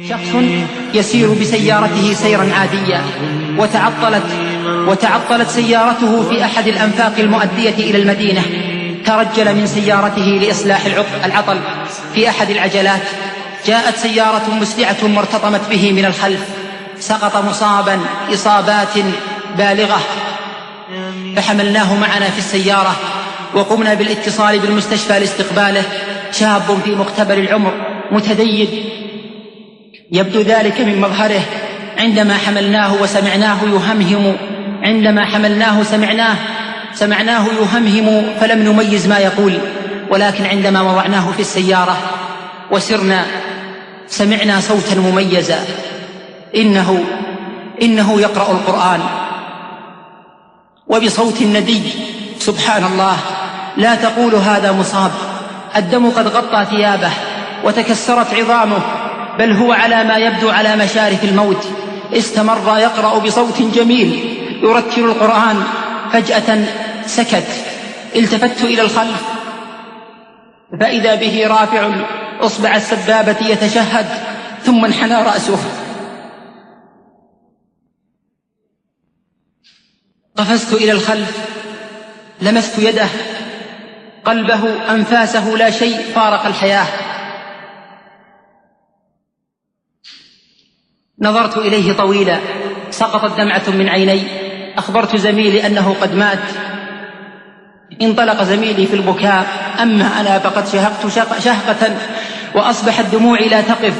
شخص يسير بسيارته سيرا عاديا وتعطلت وتعطلت سيارته في أحد الأنفاق المؤدية إلى المدينة ترجل من سيارته لإصلاح العطل في أحد العجلات. جاءت سيارة مسرعة وارتطمت به من الخلف سقط مصابا إصابات بالغة. فحملناه معنا في السيارة وقمنا بالاتصال بالمستشفى لاستقباله. شاب في مقتبل العمر متدين يبدو ذلك من مظهره. عندما حملناه وسمعناه يهمهم عندما حملناه سمعناه سمعناه يهمهم فلم نميز ما يقول. ولكن عندما وضعناه في السيارة وسرنا سمعنا صوتا مميزا. إنه إنه يقرأ القرآن. وبصوت ندي سبحان الله لا تقول هذا مصاب. الدم قد غطى ثيابه وتكسرت عظامه. بل هو على ما يبدو على مشارف الموت. استمر يقرأ بصوت جميل يرتل القرآن فجأة سكت. التفت إلى الخلف. فإذا به رافع إصبع السبابة يتشهد ثم انحنى رأسه. قفزت إلى الخلف لمست يده. قلبه أنفاسه لا شيء فارق الحياة. نظرت إليه طويلا سقطت دمعة من عيني أخبرت زميلي أنه قد مات. انطلق زميلي في البكاء أما أنا فقد شهقت شهقة وأصبحت دموعي لا تقف.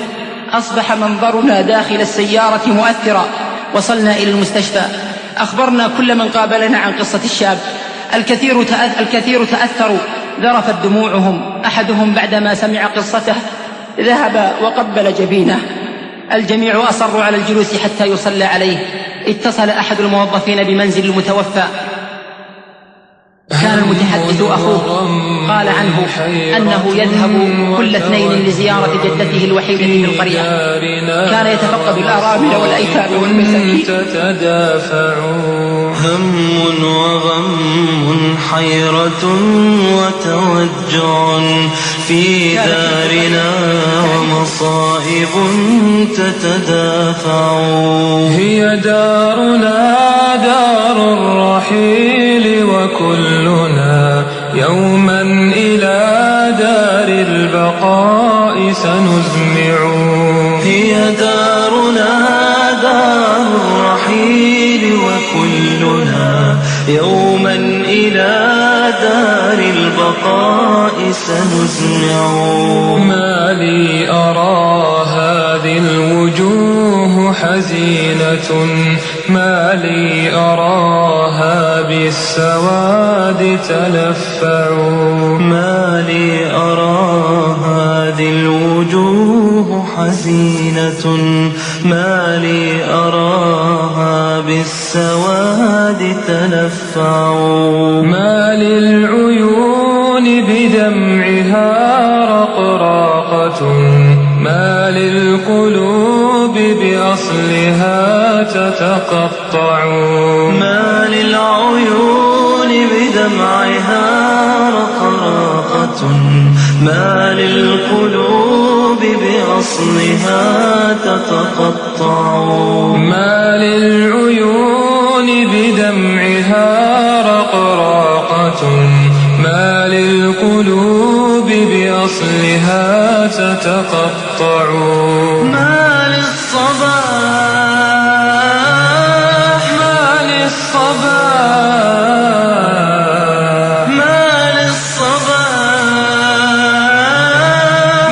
أصبح منظرنا داخل السيارة مؤثرا. وصلنا إلى المستشفى. أخبرنا كل من قابلنا عن قصة الشاب. الكثير الكثير تأثروا. ذرفت دموعهم. أحدهم بعدما سمع قصته ذهب وقبل جبينه. الجميع أصروا على الجلوس حتى يصلى عليه. اتصل أحد الموظفين بمنزل المتوفى. كان المتحدث أخوه. قال عنه أنه يذهب كل اثنين لزيارة جدته الوحيدة في القرية. كان يتفقد الأرامل والأيتام والمساكين. هم وغم حيرة وتوجع في دارنا. ومصائب تتدافع. هي دارنا دار الرحيل وكلنا يوما إلى دار البقاء سنزمع. هي دارنا دار الرحيل وكلنا يوما إلى دار البقاء سنزمع. الوجوه حزينة ما لي أراها بالسواد تلفع ما لي أرى هذه الوجوه حزينة ما لي أراها بالسواد تلفع ما للعيون بدمعها رقراقة ما للقلوب بأصلها تتقطع. ما للعيون بدمعها رقراقة ما للقلوب بأصلها تتقطع. ما للعيون بدمعها رقراقة ما للقلوب بأصلها تتقطع. ما للصباح ما للصباح ما للصباح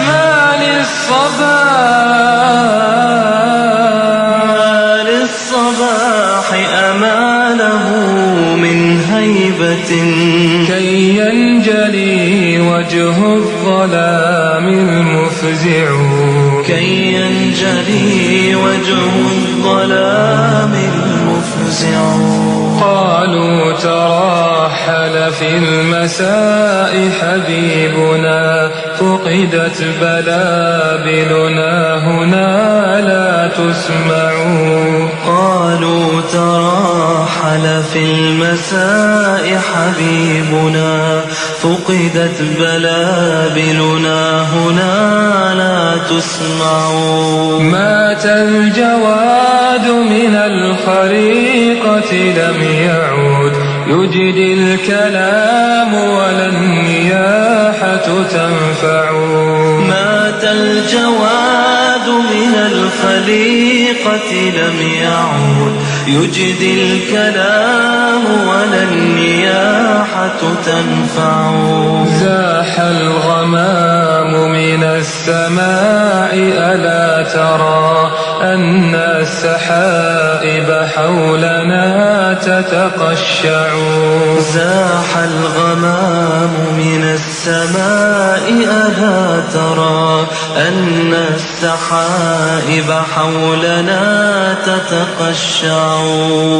ما للصباح ما للصباح أماله من هيبة. كي ينجلي وجه الظلام المفزع كي ينجلي وجه الظلام المفزع قالوا تراحل في المساء حبيبنا فقدت بلابلنا هنا لا تسمع. قالوا تراحل رحل في المساء حبيبنا فقدت بلابلنا هنا لا تسمع. مات الجواد من الخريقة لم يعود. يجدي الكلام ولا النياحة تنفع. مات الجواد من الخليقة لم يعود. يجدي الكلام ولا النياحة تنفع. زاح الغمام من السماء ألا ترى أن السحائب حولنا تتقشع زاح الغمام من السماء ألا ترى أن السحائب حولنا تتقشع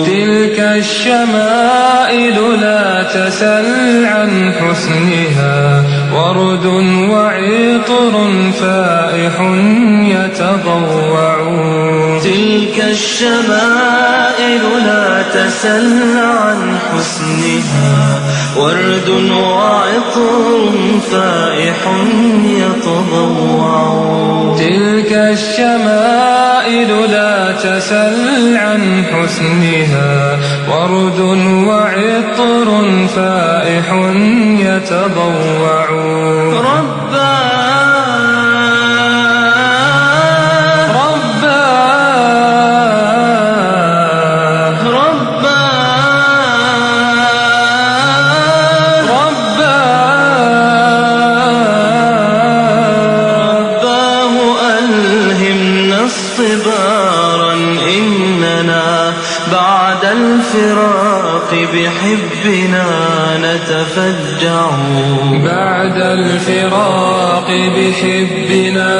تلك الشمائل لا تسل عن حسنها ورد وعطر فائح يتضوع الشمائل لا تسل عن حسنها ورد وعطر فائح يتضوع. تلك الشمائل لا تسل عن حسنها ورد وعطر فائح يتضوع. بعد الفراق. بحبنا نتفجع. بعد الفراق بحبنا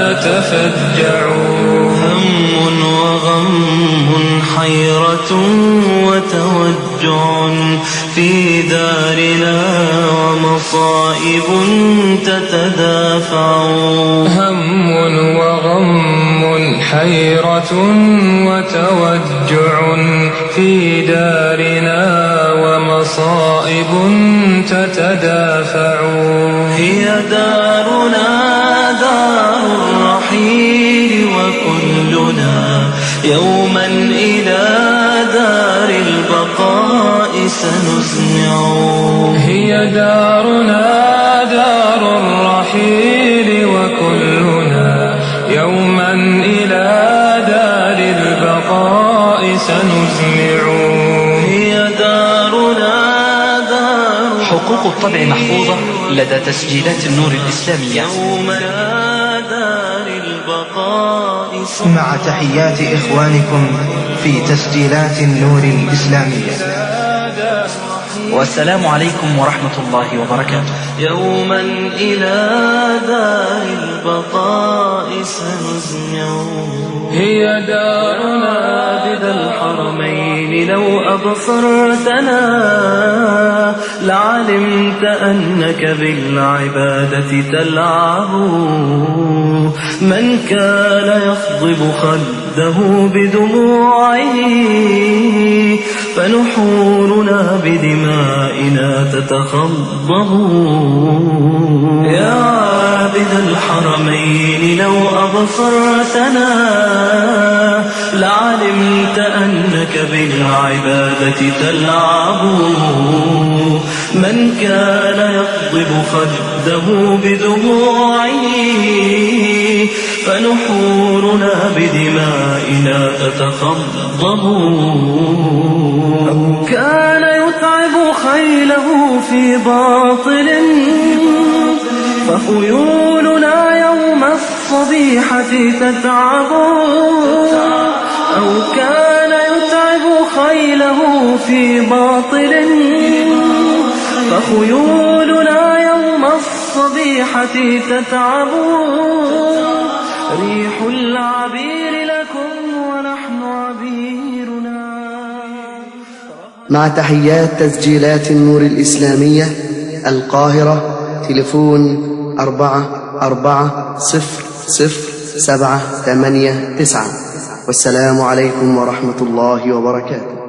نتفجع. هم وغم حيرة وتوجع في دارنا ومصائب تتدافع. هم وغم حيرة وتوجع في دارنا ومصائب تتدافع. هي دارنا دار الرحيل وكلنا يوما إلى دار البقاء سنزمع هي دارنا حقوق الطبع محفوظة لدى تسجيلات النور الإسلامية. مع تحيات إخوانكم في تسجيلات النور الإسلامية. والسلام عليكم ورحمة الله وبركاته. يوما إلى دار البقاء سنزمع هي دارنا عابد الحرمين لو أبصرتنا لعلمت أنك بالعبادة تلعب. من كان يخضب خده بدموعه فنحورنا بدمائنا تتخضب يا عابد الحرمين لو أبصرتنا لعلمت أنك بالعبادة تلعب. من كان يقضب خده بدموعه فنحورنا بدمائنا تتخضب كان يتعب خيله في باطل فخيولنا يوم الصبيحة تتعب. أو كان يتعب خيله في باطل فخيولنا يوم الصبيحة تتعب. ريح العبير مع تحيات تسجيلات النور الإسلامية القاهرة تليفون أربعة أربعة صفر صفر سبعة ثمانية تسعة. والسلام عليكم ورحمة الله وبركاته.